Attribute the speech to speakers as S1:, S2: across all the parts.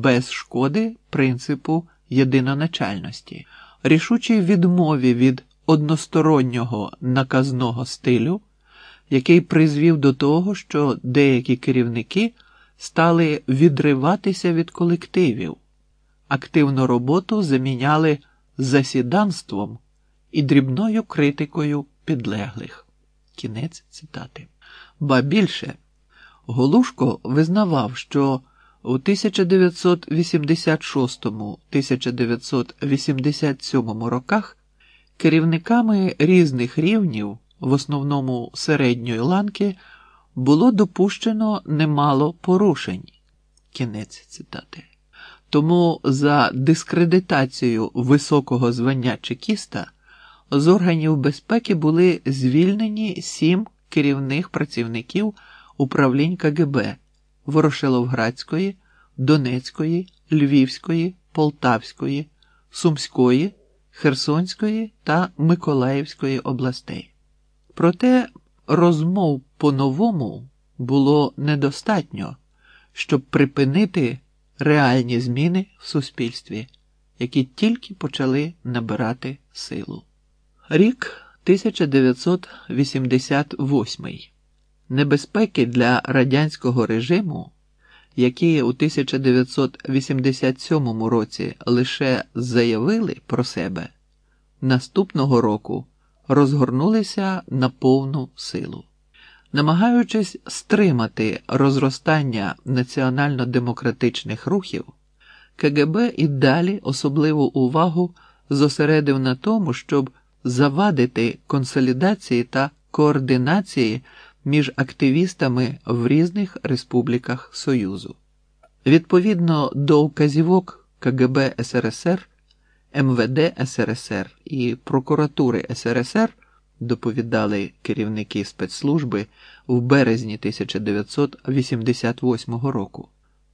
S1: без шкоди принципу єдиноначальності, рішучій відмові від одностороннього наказного стилю, який призвів до того, що деякі керівники стали відриватися від колективів, активну роботу заміняли засіданством і дрібною критикою підлеглих. Кінець цитати. Ба більше, Голушко визнавав, що у 1986-1987 роках керівниками різних рівнів, в основному середньої ланки, було допущено немало порушень. Кінець цитати. Тому за дискредитацію високого звання чекіста з органів безпеки були звільнені сім керівних працівників управлінь КГБ Ворошиловградської, Донецької, Львівської, Полтавської, Сумської, Херсонської та Миколаївської областей. Проте розмов по-новому було недостатньо, щоб припинити реальні зміни в суспільстві, які тільки почали набирати силу. Рік 1988. Небезпеки для радянського режиму, які у 1987 році лише заявили про себе, наступного року розгорнулися на повну силу. Намагаючись стримати розростання національно-демократичних рухів, КГБ і далі особливу увагу зосередив на тому, щоб завадити консолідації та координації між активістами в різних республіках Союзу. Відповідно до указівок КГБ СРСР, МВД СРСР і Прокуратури СРСР доповідали керівники спецслужби в березні 1988 року.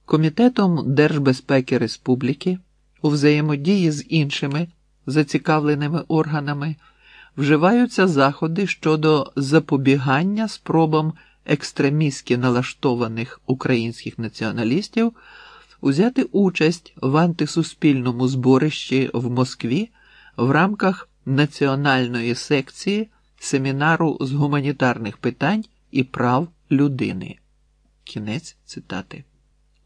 S1: Комітетом Держбезпеки Республіки у взаємодії з іншими зацікавленими органами вживаються заходи щодо запобігання спробам екстремістськи налаштованих українських націоналістів узяти участь в антисуспільному зборищі в Москві в рамках національної секції семінару з гуманітарних питань і прав людини. Кінець цитати.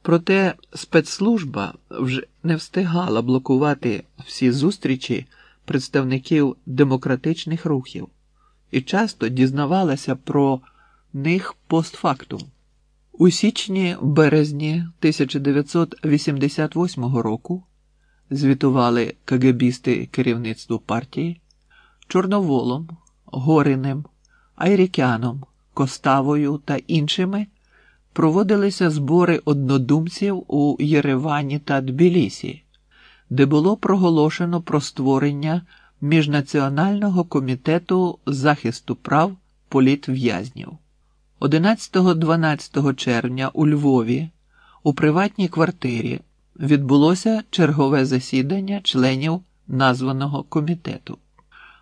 S1: Проте спецслужба вже не встигала блокувати всі зустрічі представників демократичних рухів і часто дізнавалася про них постфактум. У січні березні 1988 року звітували КГБісти керівництву партії Чорноволом, Горинем, Айрікяном, Коставою та іншими проводилися збори однодумців у Єревані та Тбілісі, де було проголошено про створення Міжнаціонального комітету захисту прав політв'язнів. 11-12 червня у Львові у приватній квартирі відбулося чергове засідання членів названого комітету,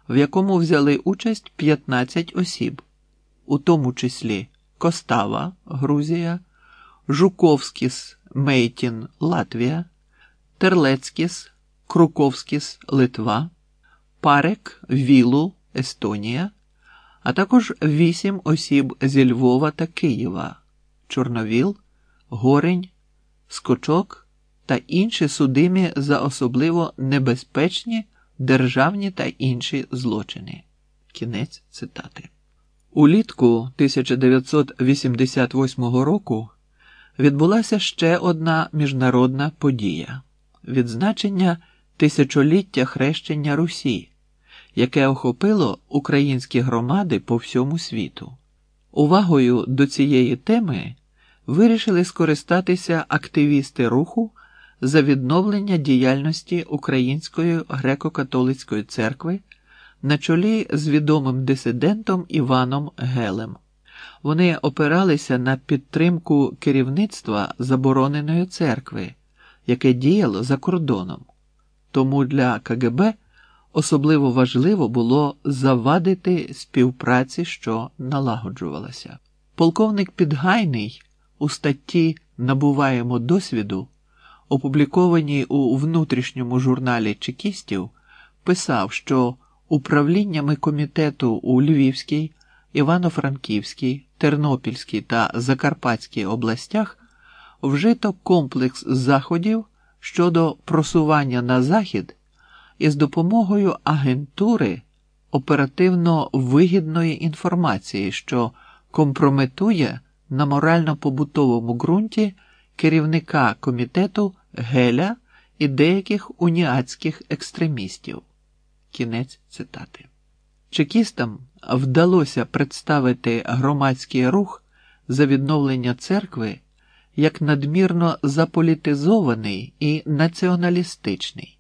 S1: в якому взяли участь 15 осіб, у тому числі Костава, Грузія, Жуковськіс Мейтін, Латвія, Терлецькіс, Круковськіс, Литва, Парек, Вілу, Естонія, а також вісім осіб зі Львова та Києва, Чорновіл, Горень, Скочок та інші судимі за особливо небезпечні державні та інші злочини. Кінець цитати. Улітку 1988 року відбулася ще одна міжнародна подія відзначення тисячоліття хрещення Русі, яке охопило українські громади по всьому світу. Увагою до цієї теми вирішили скористатися активісти руху за відновлення діяльності Української греко-католицької церкви на чолі з відомим дисидентом Іваном Гелем. Вони опиралися на підтримку керівництва забороненої церкви, яке діяло за кордоном. Тому для КГБ особливо важливо було завадити співпраці, що налагоджувалася. Полковник Підгайний у статті Набуваємо досвіду опублікованій у внутрішньому журналі чекістів, писав, що управліннями комітету у Львівській, Івано-Франківській, Тернопільській та Закарпатській областях вжито комплекс заходів щодо просування на захід із допомогою агентури оперативно вигідної інформації, що компрометує на морально-побутовому ґрунті керівника комітету Геля і деяких уніатських екстремістів. Кінець цитати. Чекістам вдалося представити громадський рух за відновлення церкви як надмірно заполітизований і націоналістичний.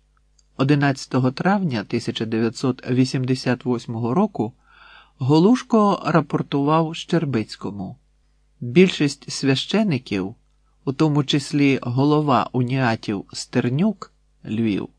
S1: 11 травня 1988 року Голушко рапортував Щербицькому. Більшість священиків, у тому числі голова уніатів Стернюк Львів,